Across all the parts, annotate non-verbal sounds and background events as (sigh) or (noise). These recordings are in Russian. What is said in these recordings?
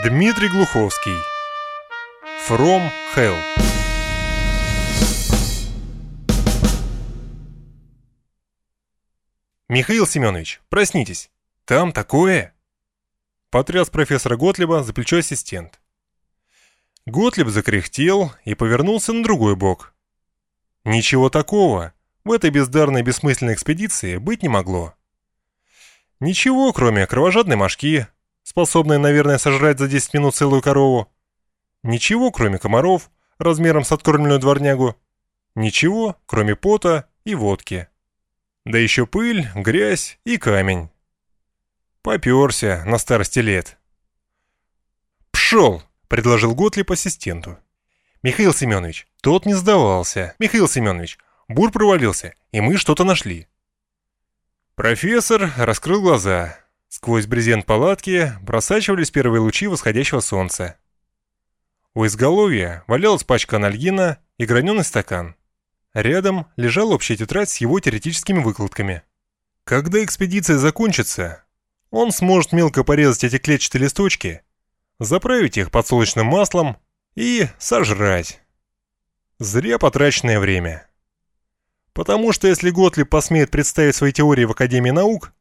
Дмитрий Глуховский From Hell «Михаил Семенович, проснитесь! Там такое!» Потряс профессора Готлеба за плечо ассистент. Готлеб закряхтел и повернулся на другой бок. Ничего такого в этой бездарной бессмысленной экспедиции быть не могло. Ничего, кроме кровожадной мошки, способной, наверное, сожрать за 10 минут целую корову. Ничего, кроме комаров, размером с откормленную дворнягу. Ничего, кроме пота и водки. Да еще пыль, грязь и камень. Попёрся на старости лет. «Пшел!» — предложил Готлиб ассистенту. «Михаил Семенович, тот не сдавался. Михаил Семенович, бур провалился, и мы что-то нашли». Профессор раскрыл глаза. Сквозь брезент палатки просачивались первые лучи восходящего солнца. У изголовья валялась пачка анальгина и граненый стакан. Рядом лежала общая тетрадь с его теоретическими выкладками. Когда экспедиция закончится, он сможет мелко порезать эти клетчатые листочки, заправить их подсолнечным маслом и сожрать. Зря потраченное время. Потому что если Готлиб посмеет представить свои теории в Академии наук,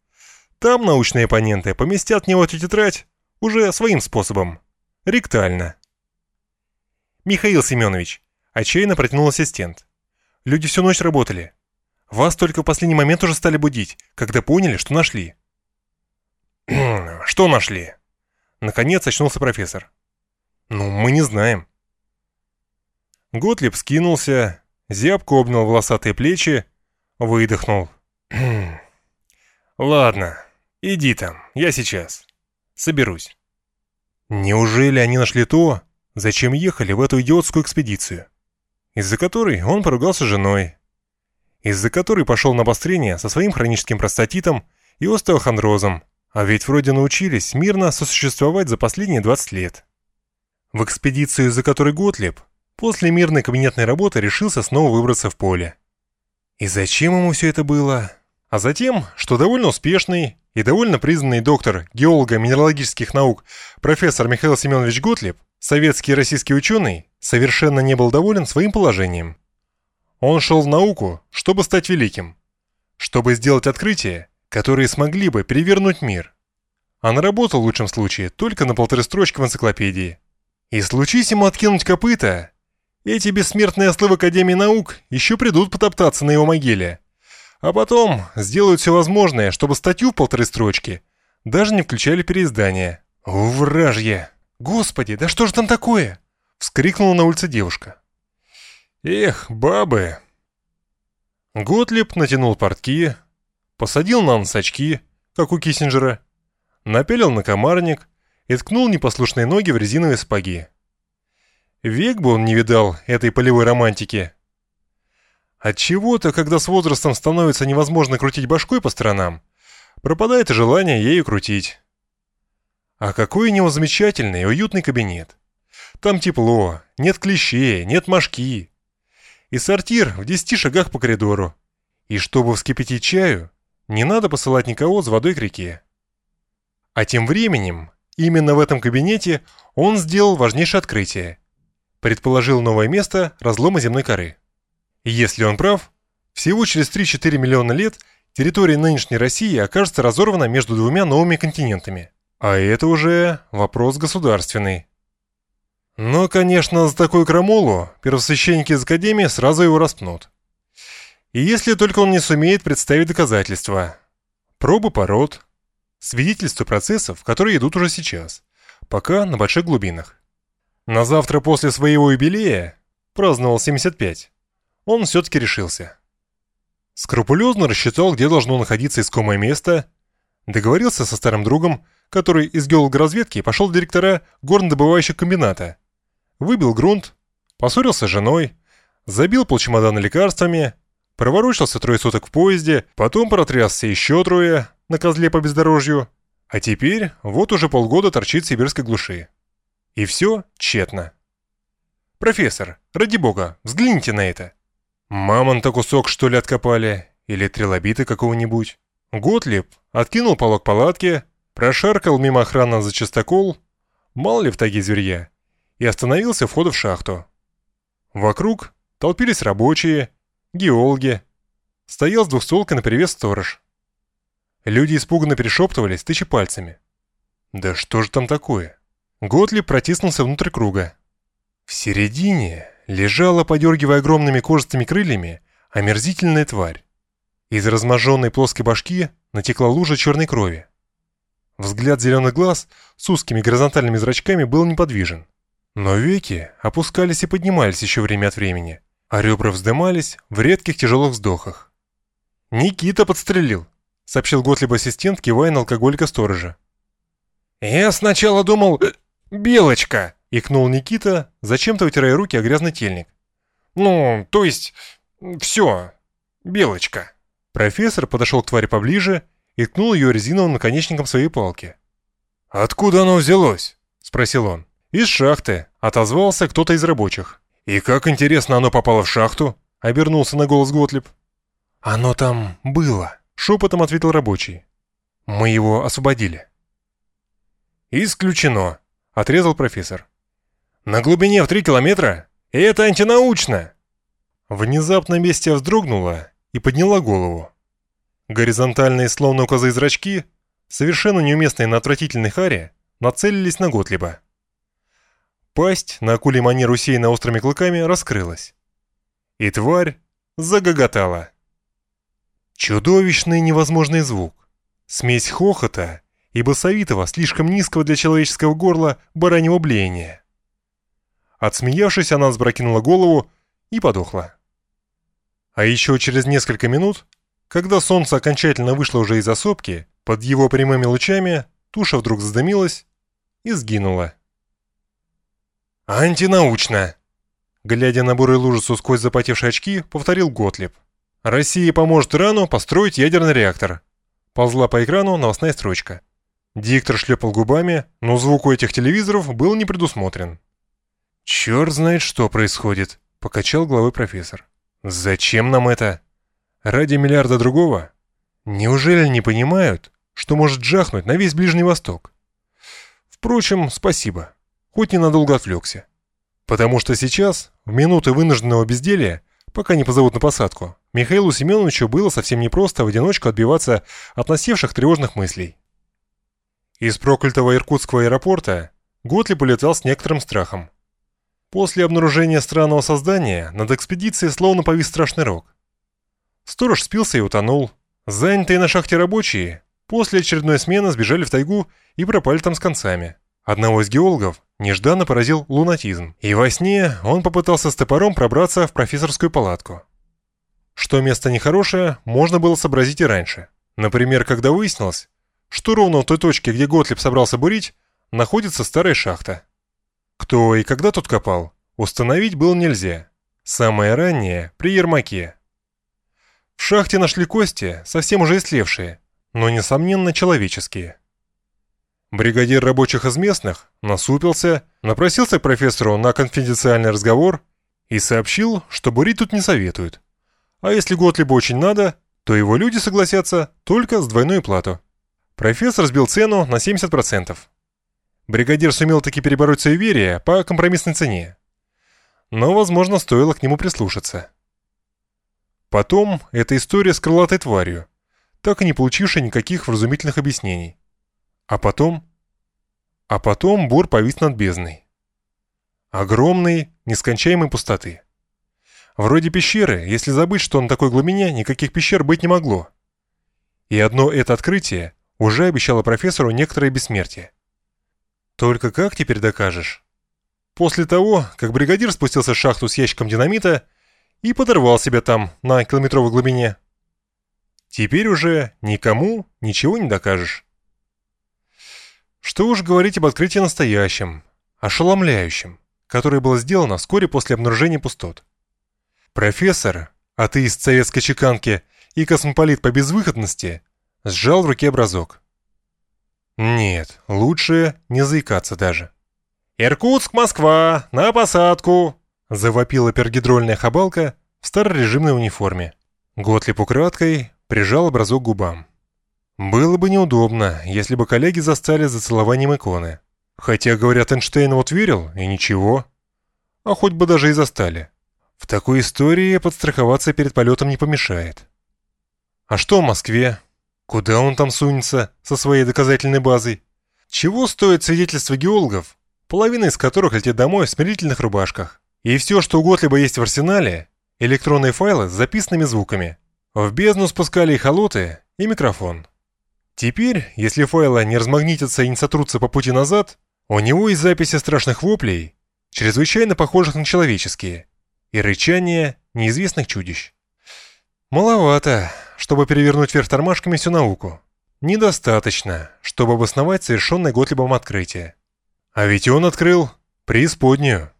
там научные оппоненты поместят него эту тетрадь уже своим способом. Ректально. «Михаил Семенович», — отчаянно протянул ассистент. «Люди всю ночь работали. Вас только в последний момент уже стали будить, когда поняли, что нашли». (clears throat) «Что нашли?» Наконец очнулся профессор. «Ну, мы не знаем». Готлиб скинулся, зябко обнял волосатые плечи, выдохнул. (clears throat) «Ладно, иди там, я сейчас. Соберусь». Неужели они нашли то, зачем ехали в эту идиотскую экспедицию, из-за которой он поругался с женой, из-за которой пошел на обострение со своим хроническим простатитом и остеохондрозом, а ведь вроде научились мирно сосуществовать за последние 20 лет. В экспедицию, из-за которой Готлеб после мирной кабинетной работы решился снова выбраться в поле. И зачем ему все это было? А затем, что довольно успешный и довольно признанный доктор геолого-минералогических наук профессор Михаил Семенович Готлеб Советский и российский ученый совершенно не был доволен своим положением. Он шел в науку, чтобы стать великим, чтобы сделать открытия, которые смогли бы перевернуть мир. А наработал в лучшем случае только на полторы строчки в энциклопедии. И случись ему откинуть копыта, эти бессмертные ослы в Академии наук еще придут потоптаться на его могиле. А потом сделают все возможное, чтобы статью в полторы строчки даже не включали переиздание. Вражье! «Господи, да что же там такое?» — вскрикнула на улице девушка. «Эх, бабы!» Готлиб натянул портки, посадил на нос очки, как у Киссинджера, напялил на комарник и ткнул непослушные ноги в резиновые сапоги. Век бы он не видал этой полевой романтики. Отчего-то, когда с возрастом становится невозможно крутить башкой по сторонам, пропадает и желание ею крутить. А какой у него замечательный и уютный кабинет. Там тепло, нет клещей, нет мошки. И сортир в десяти шагах по коридору. И чтобы вскипятить чаю, не надо посылать никого с водой к реке. А тем временем, именно в этом кабинете он сделал важнейшее открытие. Предположил новое место разлома земной коры. Если он прав, всего через 3-4 миллиона лет территория нынешней России окажется разорвана между двумя новыми континентами – а это уже вопрос государственный. Но, конечно, за такую крамолу первосвященники из Академии сразу его распнут. И если только он не сумеет представить доказательства. Пробы пород, свидетельства процессов, которые идут уже сейчас, пока на больших глубинах. На завтра после своего юбилея, праздновал 75, он все-таки решился. Скрупулезно рассчитал, где должно находиться искомое место, договорился со старым другом, который из геологоразведки пошел в директора горнодобывающего комбината. Выбил грунт, поссорился с женой, забил полчемодана лекарствами, проворочился трое суток в поезде, потом протрясся еще трое на козле по бездорожью, а теперь вот уже полгода торчит в сибирской глуши. И все тщетно. «Профессор, ради бога, взгляните на это!» «Мамонта кусок, что ли, откопали? Или трилобита какого-нибудь?» Готлиб откинул полок палатки, Прошаркал мимо охраны за частокол, мало ли в таге зверья, и остановился входа в шахту. Вокруг толпились рабочие, геологи. Стоял с двухстволкой наперевес сторож. Люди испуганно перешептывались, тыча пальцами. Да что же там такое? Готлиб протиснулся внутрь круга. В середине лежала, подергивая огромными кожистыми крыльями, омерзительная тварь. Из разможженной плоской башки натекла лужа черной крови. Взгляд зеленых глаз с узкими горизонтальными зрачками был неподвижен. Но веки опускались и поднимались еще время от времени, а ребра вздымались в редких тяжелых вздохах. «Никита подстрелил», — сообщил Готлиб ассистент, кивая на алкоголика-сторожа. «Я сначала думал, э, Белочка!» — икнул Никита, зачем-то вытирая руки о грязный тельник. «Ну, то есть, все, Белочка». Профессор подошел к твари поближе и ткнул ее резиновым наконечником своей палки. «Откуда оно взялось?» — спросил он. «Из шахты», — отозвался кто-то из рабочих. «И как интересно оно попало в шахту?» — обернулся на голос Готлиб. «Оно там было», — шепотом ответил рабочий. «Мы его освободили». «Исключено», — отрезал профессор. «На глубине в три километра? И это антинаучно!» Внезапно Местия вздрогнула и подняла голову. Горизонтальные, словно у козы зрачки, совершенно неуместные на отвратительной харе, нацелились на Готлиба. Пасть на акуле манер усеянная острыми клыками раскрылась. И тварь загоготала. Чудовищный невозможный звук. Смесь хохота и басовитого, слишком низкого для человеческого горла, бараньего блеяния. Отсмеявшись, она сбракинула голову и подохла. А еще через несколько минут, когда солнце окончательно вышло уже из осопки, под его прямыми лучами туша вдруг задымилась и сгинула. «Антинаучно!» Глядя на бурую лужицу сквозь запотевшие очки, повторил Готлиб. «Россия поможет Ирану построить ядерный реактор». Ползла по экрану новостная строчка. Диктор шлепал губами, но звук у этих телевизоров был не предусмотрен. «Черт знает, что происходит», — покачал головой профессор. «Зачем нам это? Ради миллиарда другого? Неужели не понимают, что может жахнуть на весь Ближний Восток? Впрочем, спасибо хоть ненадолго отвлекся. Потому что сейчас, в минуты вынужденного безделия, пока не позовут на посадку, Михаилу Семеновичу было совсем непросто в одиночку отбиваться от насевших тревожных мыслей. Из проклятого Иркутского аэропорта Готли полетал с некоторым страхом. После обнаружения странного создания над экспедицией словно повис страшный рог. Сторож спился и утонул. Занятые на шахте рабочие после очередной смены сбежали в тайгу и пропали там с концами. Одного из геологов нежданно поразил лунатизм, и во сне он попытался с топором пробраться в профессорскую палатку. Что место нехорошее, можно было сообразить и раньше. Например, когда выяснилось, что ровно в той точке, где Готлиб собрался бурить, находится старая шахта. Кто и когда тут копал, установить было нельзя. Самое раннее – при Ермаке. В шахте нашли кости, совсем уже истлевшие, но, несомненно, человеческие. Бригадир рабочих из местных насупился, напросился к профессору на конфиденциальный разговор и сообщил, что бурить тут не советуют. А если Готлибу очень надо, то его люди согласятся только с двойной плату. Профессор сбил цену на 70%. Бригадир сумел таки перебороть суеверие по компромиссной цене. Но, возможно, стоило к нему прислушаться. Потом эта история с крылатой тварью, так и не получившей никаких вразумительных объяснений. А потом... А потом бур повис над бездной. Огромной, нескончаемой пустоты. Вроде пещеры, если забыть, что на такой глубине никаких пещер быть не могло. И одно это открытие уже обещало профессору некоторое бессмертие. Только как теперь докажешь? После того, как бригадир спустился в шахту с ящиком динамита и подорвал себя там на километровой глубине. Теперь уже никому ничего не докажешь. Что уж говорить об открытии настоящем, ошеломляющем, которое было сделано вскоре после обнаружения пустот. Профессор, атеист советской чеканки и космополит по безвыходности, сжал в руке образок. Нет, лучше не заикаться даже. «Иркутск, Москва, на посадку!» завопила пергидрольная хабалка в старорежимной униформе. Готлип украдкой прижал образок губам. Было бы неудобно, если бы коллеги застали за целованием иконы. Хотя, говорят, Эйнштейн вот верил, и ничего. А хоть бы даже и застали. В такой истории подстраховаться перед полетом не помешает. А что в Москве? Куда он там сунется со своей доказательной базой? Чего стоит свидетельство геологов, половина из которых летит домой в смирительных рубашках? И все, что у Готлиба есть в арсенале, электронные файлы с записанными звуками. В бездну спускали и холоты, и микрофон. Теперь, если файлы не размагнитятся и не сотрутся по пути назад, у него есть записи страшных воплей, чрезвычайно похожих на человеческие, и рычания неизвестных чудищ. Маловато, чтобы перевернуть вверх тормашками всю науку. Недостаточно, чтобы обосновать совершенное Готлибом открытие. А ведь он открыл преисподнюю.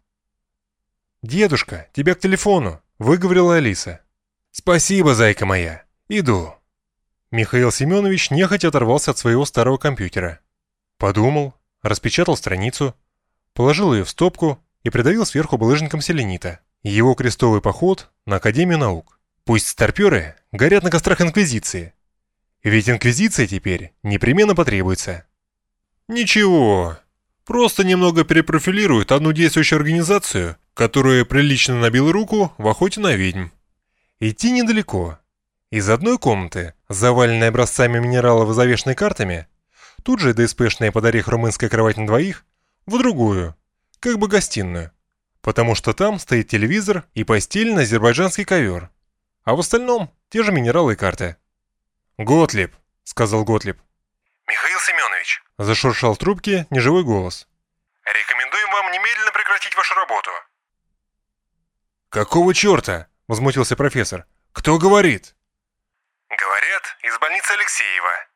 «Дедушка, тебя к телефону», — выговорила Алиса. «Спасибо, зайка моя. Иду». Михаил Семенович нехотя оторвался от своего старого компьютера. Подумал, распечатал страницу, положил ее в стопку и придавил сверху булыжником селенита. Его крестовый поход на Академию наук. Пусть старперы горят на кострах Инквизиции. Ведь Инквизиция теперь непременно потребуется. Ничего, просто немного перепрофилируют одну действующую организацию, которая прилично набила руку в охоте на ведьм. Идти недалеко. Из одной комнаты, заваленной образцами минералов и завешенной картами, Тут же ДСПшная под орех румынская кровать на двоих, в другую, как бы гостиную. Потому что там стоит телевизор и постель на азербайджанский ковер. А в остальном те же минералы и карты. «Готлиб», — сказал Готлиб. «Михаил Семенович», — зашуршал в трубке неживой голос. «Рекомендуем вам немедленно прекратить вашу работу». «Какого черта?» — возмутился профессор. «Кто говорит?» «Говорят, из больницы Алексеева»,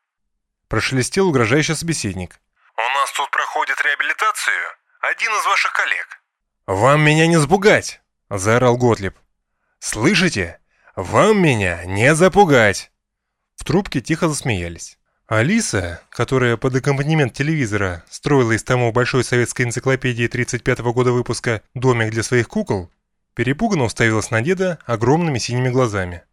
Прошелестел угрожающий собеседник. «У нас тут проходит реабилитацию один из ваших коллег». «Вам меня не сбугать!» – заорал Готлиб. «Слышите? Вам меня не запугать!» В трубке тихо засмеялись. Алиса, которая под аккомпанемент телевизора строила из тому большой советской энциклопедии 35-го года выпуска «Домик для своих кукол», перепуганно уставилась на деда огромными синими глазами.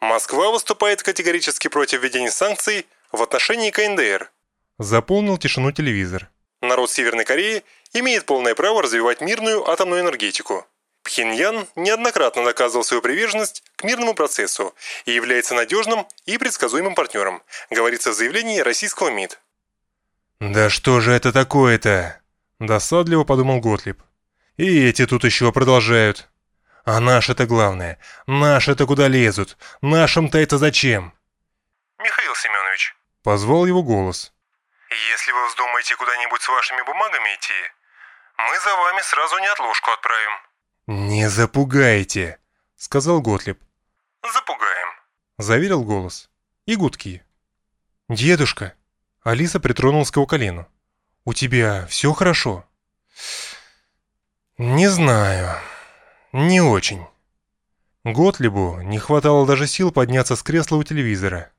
«Москва выступает категорически против введения санкций в отношении КНДР. Заполнил тишину телевизор. Народ Северной Кореи имеет полное право развивать мирную атомную энергетику. Пхеньян неоднократно доказывал свою приверженность к мирному процессу и является надежным и предсказуемым партнером, говорится в заявлении российского МИД. «Да что же это такое-то?» – досадливо подумал Готлиб. «И эти тут еще продолжают. А наши-то главное. Наши-то куда лезут? Нашим-то это зачем?» «Михаил Семенович», Позвал его голос. «Если вы вздумаете куда-нибудь с вашими бумагами идти, мы за вами сразу неотложку отправим». «Не запугайте», — сказал Готлиб. «Запугаем», — заверил голос. И гудки. «Дедушка», — Алиса притронулась к его колену, — «у тебя все хорошо?» «Не знаю. Не очень». Готлибу не хватало даже сил подняться с кресла у телевизора.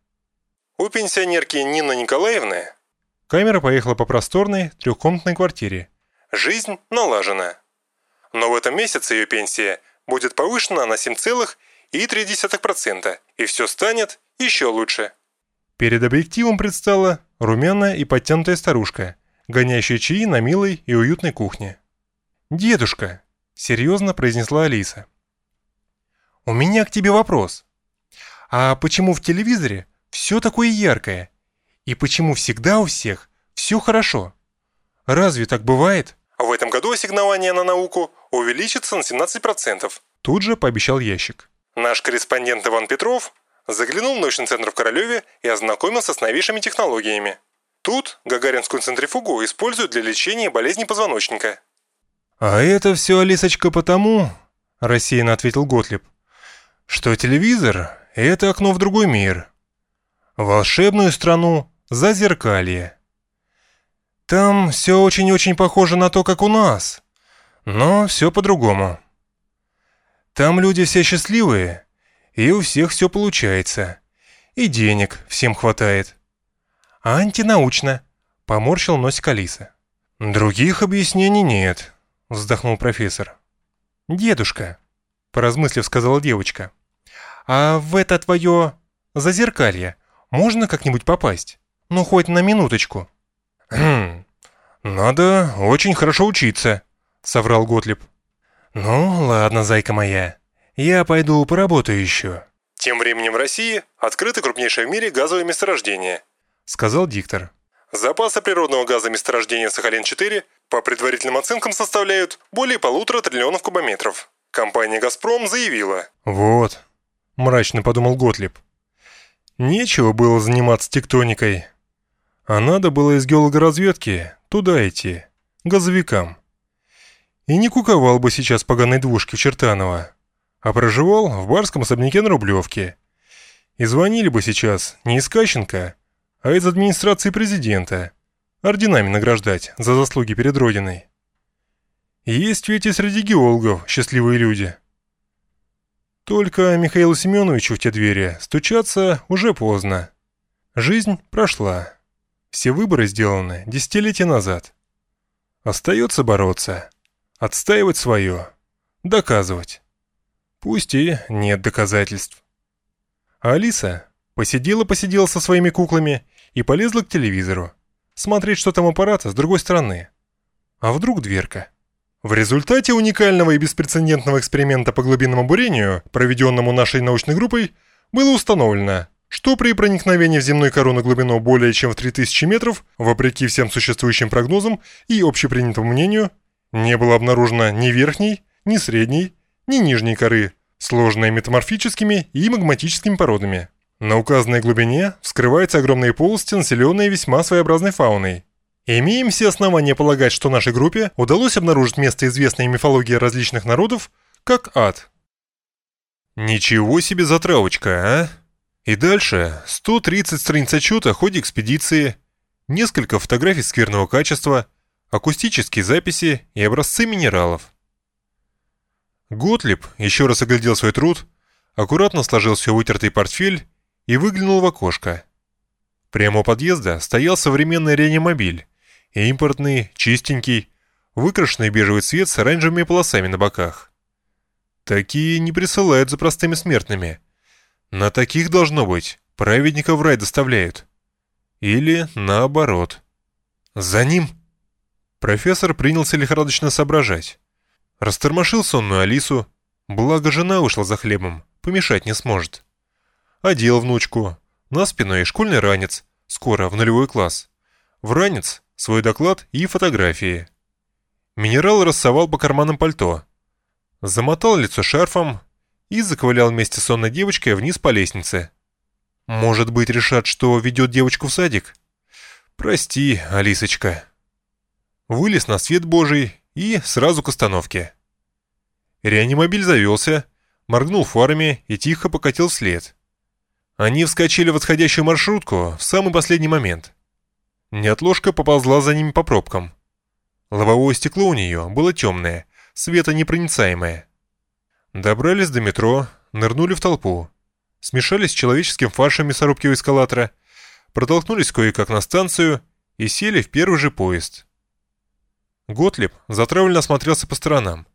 У пенсионерки Нины Николаевны Камера поехала по просторной трехкомнатной квартире. жизнь налажена. Но в этом месяце ее пенсия будет повышена на 7,3%, и все станет еще лучше. Перед объективом предстала румяная и подтянутая старушка, гоняющая чаи на милой и уютной кухне. «Дедушка», — серьезно произнесла Алиса, — «у меня к тебе вопрос. А почему в телевизоре все такое яркое? И почему всегда у всех все хорошо? Разве так бывает? В этом году ассигнование на науку увеличится на 17%. Тут же пообещал ящик. Наш корреспондент Иван Петров заглянул в научный центр в Королеве и ознакомился с новейшими технологиями. Тут гагаринскую центрифугу используют для лечения болезней позвоночника. «А это все, Алисочка, потому...» – рассеянно ответил Готлиб. «Что телевизор – это окно в другой мир волшебную страну Зазеркалье. Там все очень-очень похоже на то, как у нас, но все по-другому. Там люди все счастливые, и у всех все получается, и денег всем хватает. Антинаучно, поморщил носик Алиса. Других объяснений нет, вздохнул профессор. Дедушка, поразмыслив, сказала девочка, а в это твое зазеркалье можно как-нибудь попасть? Ну, хоть на минуточку». «Хм, «Надо очень хорошо учиться», — соврал Готлиб. «Ну, ладно, зайка моя. Я пойду поработаю еще». Тем временем в России открыто крупнейшее в мире газовое месторождение, сказал диктор. Запасы природного газа месторождения Сахалин-4 по предварительным оценкам составляют более полутора триллионов кубометров. Компания «Газпром» заявила. «Вот», – мрачно подумал Готлиб. «Нечего было заниматься тектоникой. А надо было из геологоразведки туда идти, газовикам. И не куковал бы сейчас поганой двушки в Чертаново, а проживал в барском особняке на Рублевке. И звонили бы сейчас не из Кащенко, а из администрации президента, орденами награждать за заслуги перед Родиной. Есть ведь и среди геологов счастливые люди. Только Михаилу Семеновичу в те двери стучаться уже поздно. Жизнь прошла. Все выборы сделаны десятилетия назад. Остается бороться, отстаивать свое, доказывать. Пусть и нет доказательств. А Алиса посидела-посидела со своими куклами и полезла к телевизору, смотреть, что там аппарата с другой стороны. А вдруг дверка? В результате уникального и беспрецедентного эксперимента по глубинному бурению, проведенному нашей научной группой, было установлено, что при проникновении в земную кору на глубину более чем в 3000 метров, вопреки всем существующим прогнозам и общепринятому мнению, не было обнаружено ни верхней, ни средней, ни нижней коры, сложной метаморфическими и магматическими породами. На указанной глубине вскрываются огромные полости, населенные весьма своеобразной фауной. Имеем все основания полагать, что нашей группе удалось обнаружить место известной мифологии различных народов, как ад. Ничего себе затравочка, а? И дальше 130 страниц отчета о ходе экспедиции, несколько фотографий скверного качества, акустические записи и образцы минералов. Готлиб еще раз оглядел свой труд, аккуратно сложил все вытертый портфель и выглянул в окошко. Прямо у подъезда стоял современный реанимобиль, Импортный, чистенький, выкрашенный бежевый цвет с оранжевыми полосами на боках. Такие не присылают за простыми смертными. На таких должно быть, праведников в рай доставляют. Или наоборот. За ним... Профессор принялся лихорадочно соображать. Растормошил сонную Алису, благо жена вышла за хлебом, помешать не сможет. Одел внучку, на спину и школьный ранец, скоро в нулевой класс. В ранец свой доклад и фотографии. Минерал рассовал по карманам пальто, замотал лицо шарфом и заковылял вместе с сонной девочкой вниз по лестнице. Может быть, решат, что ведет девочку в садик? Прости, Алисочка. Вылез на свет божий и сразу к остановке. Реанимобиль завелся, моргнул фарами и тихо покатил вслед. Они вскочили в отходящую маршрутку в самый последний момент. Неотложка поползла за ними по пробкам. Лобовое стекло у нее было темное, светонепроницаемое. Добрались до метро, нырнули в толпу, смешались с человеческим фаршем мясорубки у эскалатора, протолкнулись кое-как на станцию и сели в первый же поезд. Готлиб затравленно осмотрелся по сторонам.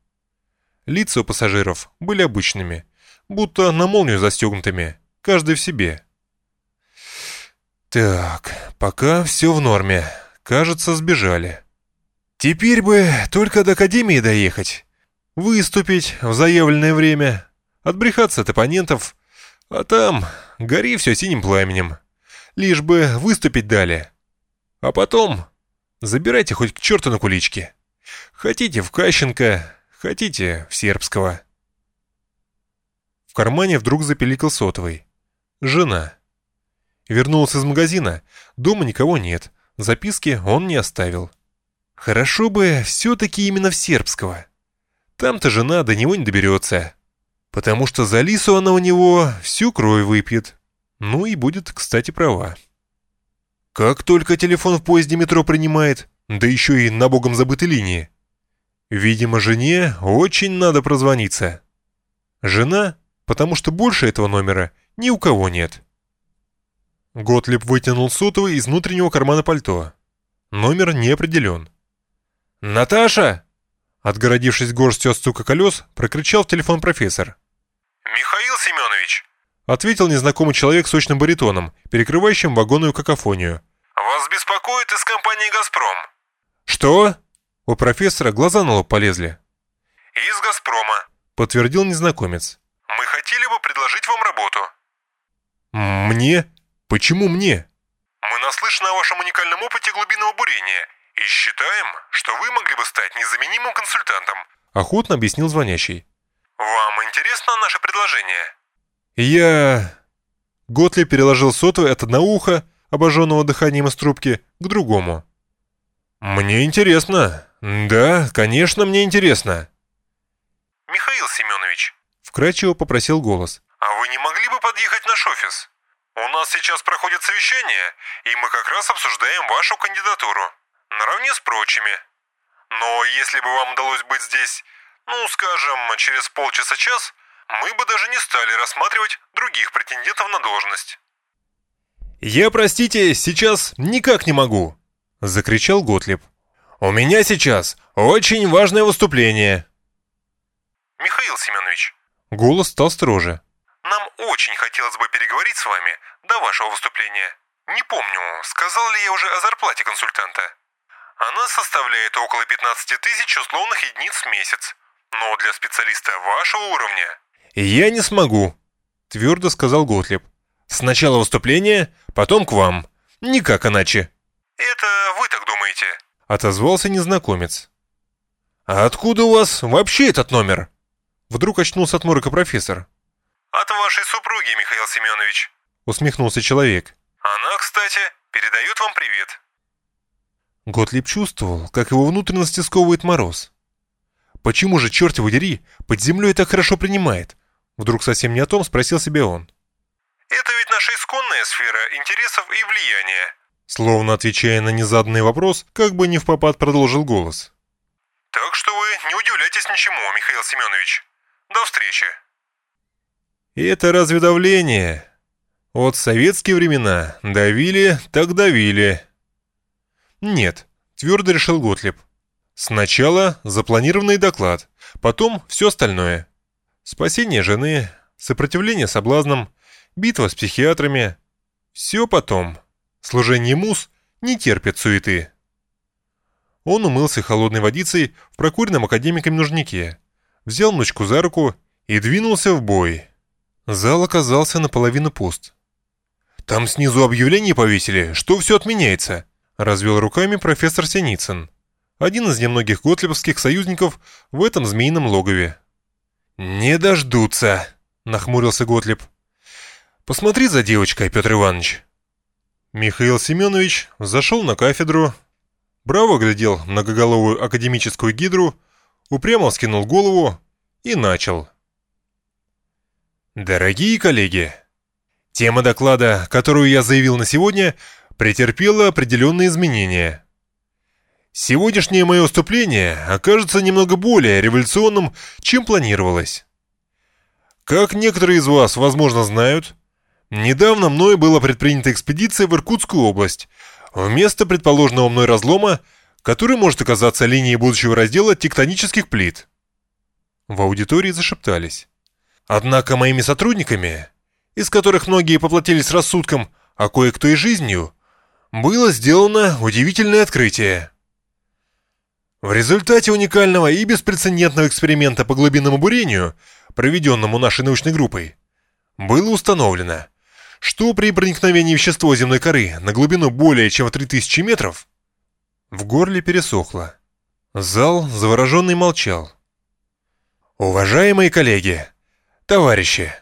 Лица у пассажиров были обычными, будто на молнию застегнутыми, каждый в себе. Так, пока все в норме. Кажется, сбежали. Теперь бы только до Академии доехать. Выступить в заявленное время. Отбрехаться от оппонентов. А там гори все синим пламенем. Лишь бы выступить дали. А потом забирайте хоть к черту на куличке. Хотите в Кащенко, хотите в Сербского. В кармане вдруг запеликал сотовый. Жена. Вернулся из магазина. Дома никого нет. Записки он не оставил. Хорошо бы все-таки именно в Сербского. Там-то жена до него не доберется. Потому что за Лису она у него всю кровь выпьет. Ну и будет, кстати, права. Как только телефон в поезде метро принимает, да еще и на богом забытой линии. Видимо, жене очень надо прозвониться. Жена, потому что больше этого номера ни у кого нет. Готлиб вытянул сотовый из внутреннего кармана пальто. Номер не определен. «Наташа!» Отгородившись горстью от стука колес, прокричал в телефон профессор. «Михаил Семенович!» Ответил незнакомый человек с сочным баритоном, перекрывающим вагонную какофонию. «Вас беспокоит из компании «Газпром». «Что?» У профессора глаза на лоб полезли. «Из «Газпрома», — подтвердил незнакомец. «Мы хотели бы предложить вам работу». «Мне? Почему мне?» «Мы наслышаны о вашем уникальном опыте глубинного бурения и считаем, что вы могли бы стать незаменимым консультантом», — охотно объяснил звонящий. «Вам интересно наше предложение?» «Я...» Готли переложил сотовый от одного уха, обожженного дыханием из трубки, к другому. «Мне интересно. Да, конечно, мне интересно». «Михаил Семенович», — вкрадчиво попросил голос. «а вы не могли бы подъехать в наш офис? У нас сейчас проходит совещание, и мы как раз обсуждаем вашу кандидатуру, наравне с прочими. Но если бы вам удалось быть здесь, ну, скажем, через полчаса-час, мы бы даже не стали рассматривать других претендентов на должность». «Я, простите, сейчас никак не могу», — закричал Готлиб. «У меня сейчас очень важное выступление». «Михаил Семенович». Голос стал строже. «Нам очень хотелось бы переговорить с вами до вашего выступления. Не помню, сказал ли я уже о зарплате консультанта. Она составляет около 15 тысяч условных единиц в месяц. Но для специалиста вашего уровня...» «Я не смогу», — твердо сказал Готлиб. «Сначала выступление, потом к вам. Никак иначе». «Это вы так думаете?» — отозвался незнакомец. «А откуда у вас вообще этот номер?» Вдруг очнулся от морока профессор. «От вашей супруги, Михаил Семенович», — усмехнулся человек. «Она, кстати, передает вам привет». Готлиб чувствовал, как его внутренности сковывает мороз. Почему же, черт его дери, под землей так хорошо принимает? Вдруг совсем не о том спросил себе он. «Это ведь наша исконная сфера интересов и влияния», Словно отвечая на незаданный вопрос, как бы не в попад продолжил голос. «Так что вы не удивляйтесь ничему, Михаил Семенович. До встречи». И это разве давление? Вот советские времена давили, так давили. Нет, твердо решил Готлеб. Сначала запланированный доклад, потом все остальное. Спасение жены, сопротивление соблазнам, битва с психиатрами. Все потом. Служение мус не терпит суеты. Он умылся холодной водицей в прокуренном академиком нужнике, взял внучку за руку и двинулся в бой. Зал оказался наполовину пуст. «Там снизу объявление повесили, что все отменяется», — развел руками профессор Синицын, один из немногих готлебских союзников в этом змеином логове. «Не дождутся», — нахмурился Готлеб. «Посмотри за девочкой, Петр Иванович». Михаил Семенович зашел на кафедру, браво глядел многоголовую академическую гидру, упрямо скинул голову и начал. Дорогие коллеги, тема доклада, которую я заявил на сегодня, претерпела определенные изменения. Сегодняшнее мое выступление окажется немного более революционным, чем планировалось. Как некоторые из вас, возможно, знают, Недавно мной была предпринята экспедиция в Иркутскую область, в место предположенного мной разлома, который может оказаться линией будущего раздела тектонических плит. В аудитории зашептались. Однако моими сотрудниками, из которых многие поплатились рассудком, а кое-кто и жизнью, было сделано удивительное открытие. В результате уникального и беспрецедентного эксперимента по глубинному бурению, проведенному нашей научной группой, было установлено, что при проникновении вещества земной коры на глубину более чем в 3000 метров в горле пересохло. Зал завороженный молчал. «Уважаемые коллеги, товарищи,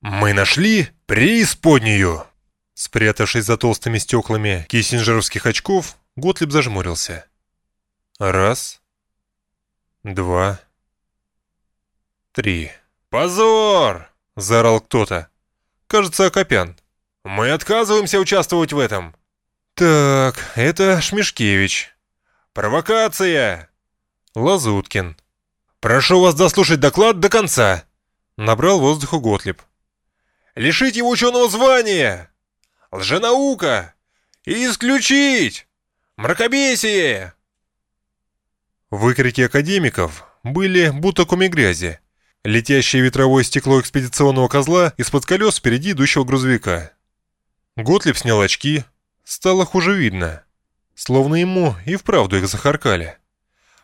мы нашли преисподнюю!» Спрятавшись за толстыми стеклами киссинджеровских очков, Готлиб зажмурился. Раз, два, три. «Позор!» — заорал кто-то. Кажется, Акопян. Мы отказываемся участвовать в этом. Так, это Шмишкевич. Провокация. Лазуткин. Прошу вас дослушать доклад до конца. Набрал воздуху Готлиб. Лишить его ученого звания. Лженаука. Исключить. Мракобесие. Выкрики академиков были будто коми грязи летящее ветровое стекло экспедиционного козла из-под колес впереди идущего грузовика. Готлиб снял очки. Стало хуже видно. словно ему и вправду их захаркали.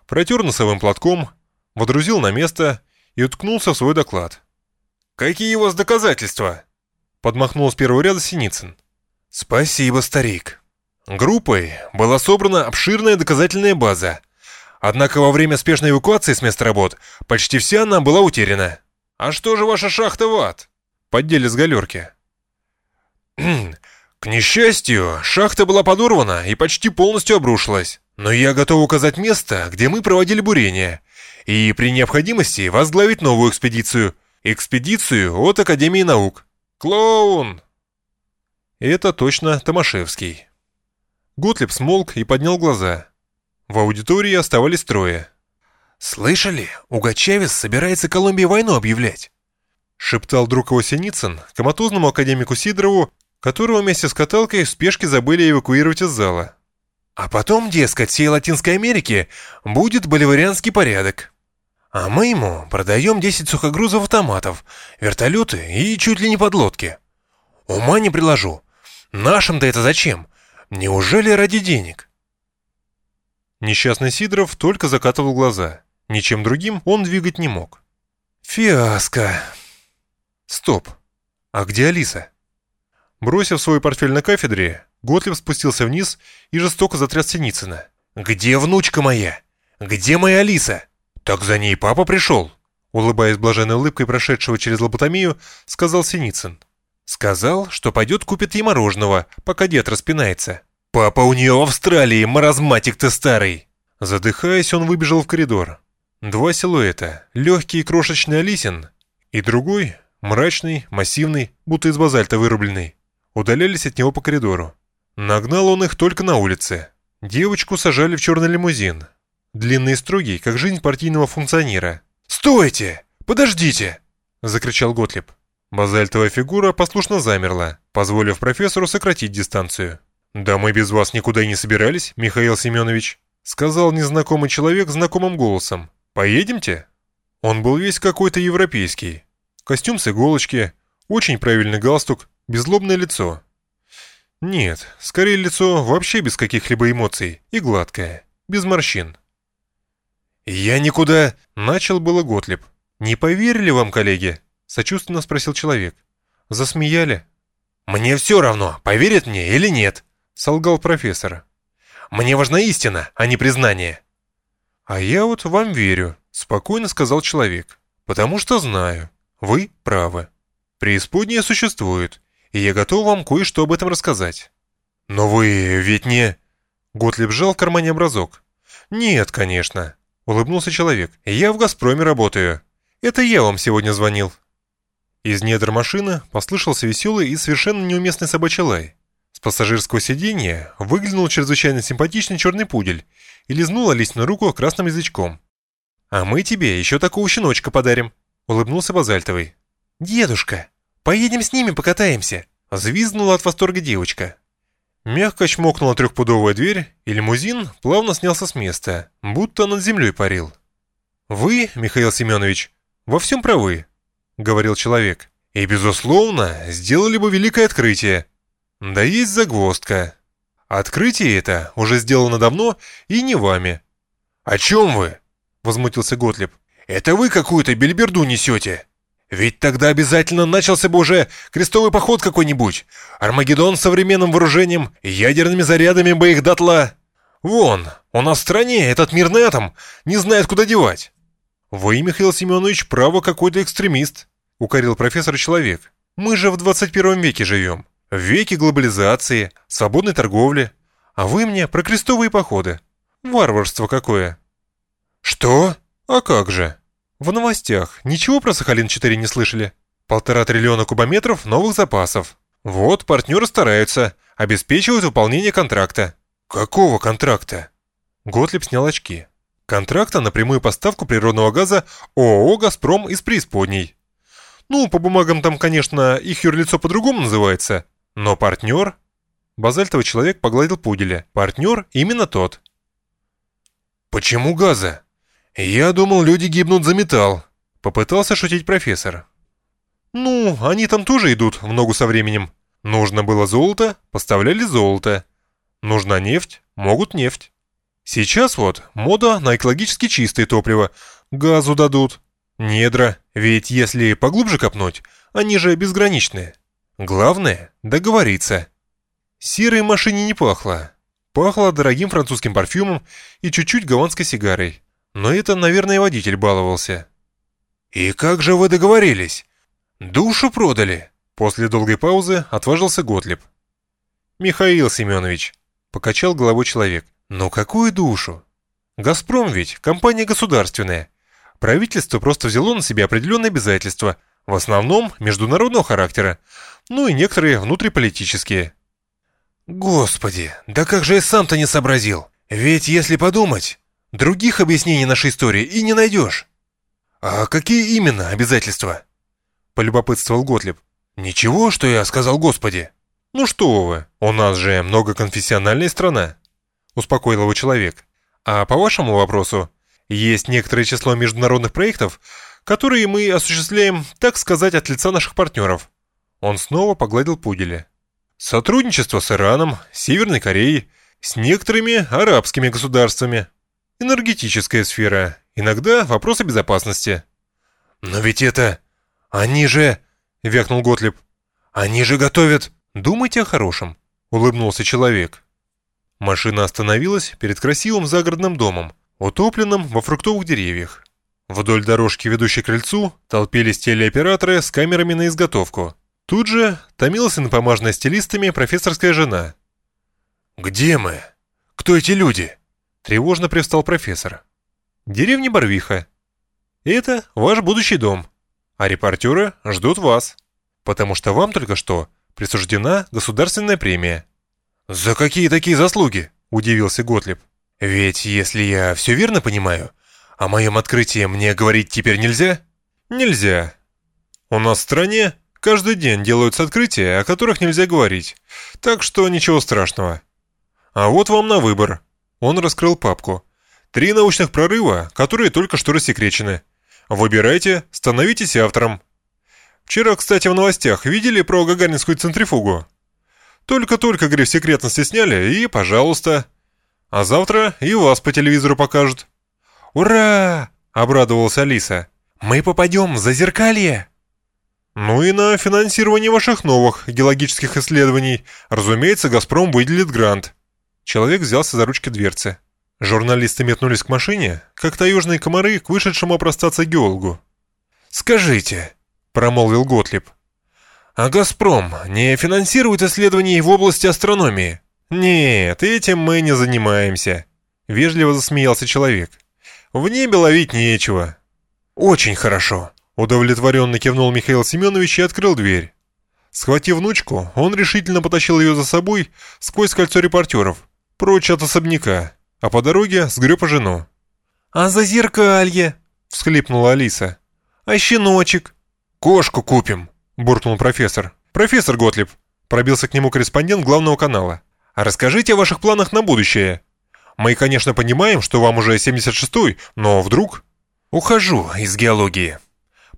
Протер носовым платком, водрузил на место и уткнулся в свой доклад. «Какие у вас доказательства?» Подмахнул с первого ряда Синицын. «Спасибо, старик». Группой была собрана обширная доказательная база. Однако во время спешной эвакуации с места работ почти вся она была утеряна. «А что же ваша шахта в ад?» Поддели с галерки. (clears throat) К несчастью, шахта была подорвана и почти полностью обрушилась. Но я готов указать место, где мы проводили бурение, и при необходимости возглавить новую экспедицию. Экспедицию от Академии наук. Клоун! Это точно Томашевский. Готлеб смолк и поднял глаза. В аудитории оставались трое. «Слышали? Угачевис собирается Колумбии войну объявлять!» Шептал друг его Синицын коматозному академику Сидорову, которого вместе с каталкой в спешке забыли эвакуировать из зала. А потом, дескать, всей Латинской Америке будет боливарианский порядок. А мы ему продаем 10 сухогрузов автоматов, вертолеты и чуть ли не подлодки. Ума не приложу. Нашим-то это зачем? Неужели ради денег? Несчастный Сидоров только закатывал глаза. Ничем другим он двигать не мог. Фиаско. Стоп. А где Алиса? Бросив свой портфель на кафедре, Готлеб спустился вниз и жестоко затряс Синицына. «Где внучка моя? Где моя Алиса?» «Так за ней папа пришел!» Улыбаясь блаженной улыбкой прошедшего через лоботомию, сказал Синицын. Сказал, что пойдет купит ей мороженого, пока дед распинается. «Папа у нее в Австралии, маразматик ты старый!» Задыхаясь, он выбежал в коридор. Два силуэта, легкий и крошечный Алисин, и другой, мрачный, массивный, будто из базальта вырубленный, удалялись от него по коридору. Нагнал он их только на улице. Девочку сажали в черный лимузин. Длинный и строгий, как жизнь партийного функционера. «Стойте! Подождите!» — закричал Готлиб. Базальтовая фигура послушно замерла, позволив профессору сократить дистанцию. «Да мы без вас никуда и не собирались, Михаил Семенович», — сказал незнакомый человек знакомым голосом. «Поедемте?» Он был весь какой-то европейский. Костюм с иголочки, очень правильный галстук, беззлобное лицо. Нет, скорее лицо вообще без каких-либо эмоций и гладкое, без морщин. «Я никуда...» — начал было Готлеб. «Не поверили вам, коллеги?» — сочувственно спросил человек. Засмеяли. «Мне все равно, поверят мне или нет», — солгал профессор. «Мне важна истина, а не признание». «А я вот вам верю», — спокойно сказал человек. «Потому что знаю. Вы правы. Преисподняя существует, и я готов вам кое-что об этом рассказать». «Но вы ведь не...» Готлиб сжал в кармане образок. «Нет, конечно», — улыбнулся человек. «Я в «Газпроме» работаю. Это я вам сегодня звонил». Из недр машины послышался веселый и совершенно неуместный собачий лай. Пассажирского сиденья выглянул чрезвычайно симпатичный черный пудель и лизнул листную руку красным язычком. «А мы тебе еще такого щеночка подарим», — улыбнулся Базальтовый. «Дедушка, поедем с ними покатаемся!» Звизнула от восторга девочка. Мягко чмокнула трехпудовая дверь, и лимузин плавно снялся с места, будто над землей парил. «Вы, Михаил Семенович, во всем правы», — говорил человек. «И, безусловно, сделали бы великое открытие. Да есть загвоздка. Открытие это уже сделано давно и не вами». «О чем вы?» — возмутился Готлеб. «Это вы какую-то бельберду несете?» Ведь тогда обязательно начался бы уже крестовый поход какой-нибудь. Армагеддон с современным вооружением ядерными зарядами бы их дотла. Вон, у нас в стране этот мирный атом не знает, куда девать. Вы, Михаил Семенович, право какой-то экстремист, укорил профессор человек. Мы же в 21 веке живем. В веке глобализации, свободной торговли. А вы мне про крестовые походы. Варварство какое. Что? А как же? В новостях ничего про Сахалин-4 не слышали? Полтора триллиона кубометров новых запасов. Вот, партнеры стараются, обеспечивают выполнение контракта. Какого контракта? Готлиб снял очки. Контракта на прямую поставку природного газа ООО «Газпром» из преисподней. Ну, по бумагам там, конечно, их юрлицо по-другому называется, но партнер... Базальтовый человек погладил пуделя. Партнер именно тот. «Почему газа?» «Я думал, люди гибнут за металл», — попытался шутить профессор. «Ну, они там тоже идут в ногу со временем. Нужно было золото, поставляли золото. Нужна нефть, могут нефть. Сейчас вот мода на экологически чистое топливо, газу дадут. Недра, ведь если поглубже копнуть, они же безграничные. Главное – договориться. Серой машине не пахло. Пахло дорогим французским парфюмом и чуть-чуть голландской сигарой. Но это, наверное, водитель баловался. «И как же вы договорились? Душу продали?» После долгой паузы отважился Готлиб. «Михаил Семенович», — покачал головой человек, — «но какую душу? «Газпром» ведь компания государственная. Правительство просто взяло на себя определенные обязательства, в основном международного характера, ну и некоторые внутриполитические. Господи, да как же я сам-то не сообразил? Ведь если подумать, других объяснений нашей истории и не найдешь. А какие именно обязательства? Полюбопытствовал Готлиб. Ничего, что я сказал Господи. Ну что вы, у нас же многоконфессиональная страна. Успокоил его человек. А по вашему вопросу, есть некоторое число международных проектов, которые мы осуществляем, так сказать, от лица наших партнеров. Он снова погладил пуделя. Сотрудничество с Ираном, Северной Кореей, с некоторыми арабскими государствами. Энергетическая сфера, иногда вопросы безопасности. «Но ведь это... Они же...» — вякнул Готлиб. «Они же готовят...» «Думайте о хорошем», — улыбнулся человек. Машина остановилась перед красивым загородным домом, утопленным во фруктовых деревьях. Вдоль дорожки, ведущей к крыльцу, толпились телеоператоры с камерами на изготовку. Тут же томилась напомаженная стилистами профессорская жена. «Где мы? Кто эти люди?» Тревожно привстал профессор. «Деревня Барвиха. Это ваш будущий дом, а репортеры ждут вас, потому что вам только что присуждена государственная премия». «За какие такие заслуги?» – удивился Готлиб. «Ведь, если я все верно понимаю, о моем открытии мне говорить теперь нельзя?» «Нельзя. У нас в стране Каждый день делаются открытия, о которых нельзя говорить. Так что ничего страшного. А вот вам на выбор. Он раскрыл папку. Три научных прорыва, которые только что рассекречены. Выбирайте, становитесь автором. Вчера, кстати, в новостях видели про гагаринскую центрифугу? Только-только гриф секретности сняли, и пожалуйста. А завтра и вас по телевизору покажут. «Ура!» — обрадовалась Алиса. «Мы попадем в зазеркалье!» Ну и на финансирование ваших новых геологических исследований, разумеется, «Газпром» выделит грант. Человек взялся за ручки дверцы. Журналисты метнулись к машине, как таежные комары к вышедшему опростаться геологу. «Скажите», — промолвил Готлиб, «а «Газпром» не финансирует исследований в области астрономии?» «Нет, этим мы не занимаемся», — вежливо засмеялся человек. «В небе ловить нечего». «Очень хорошо», Удовлетворенно кивнул Михаил Семенович и открыл дверь. Схватив внучку, он решительно потащил ее за собой сквозь кольцо репортеров, прочь от особняка, а по дороге сгреб о жену. «А за зеркалье?» — всхлипнула Алиса. «А щеночек?» «Кошку купим», — буркнул профессор. «Профессор Готлиб», — пробился к нему корреспондент главного канала. «А расскажите о ваших планах на будущее. Мы, конечно, понимаем, что вам уже 76-й, но вдруг...» «Ухожу из геологии»,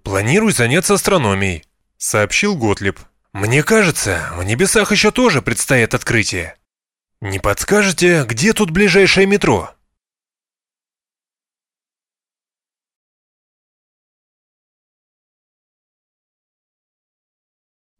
«Планирую заняться астрономией», — сообщил Готлиб. «Мне кажется, в небесах еще тоже предстоит открытие. Не подскажете, где тут ближайшее метро?»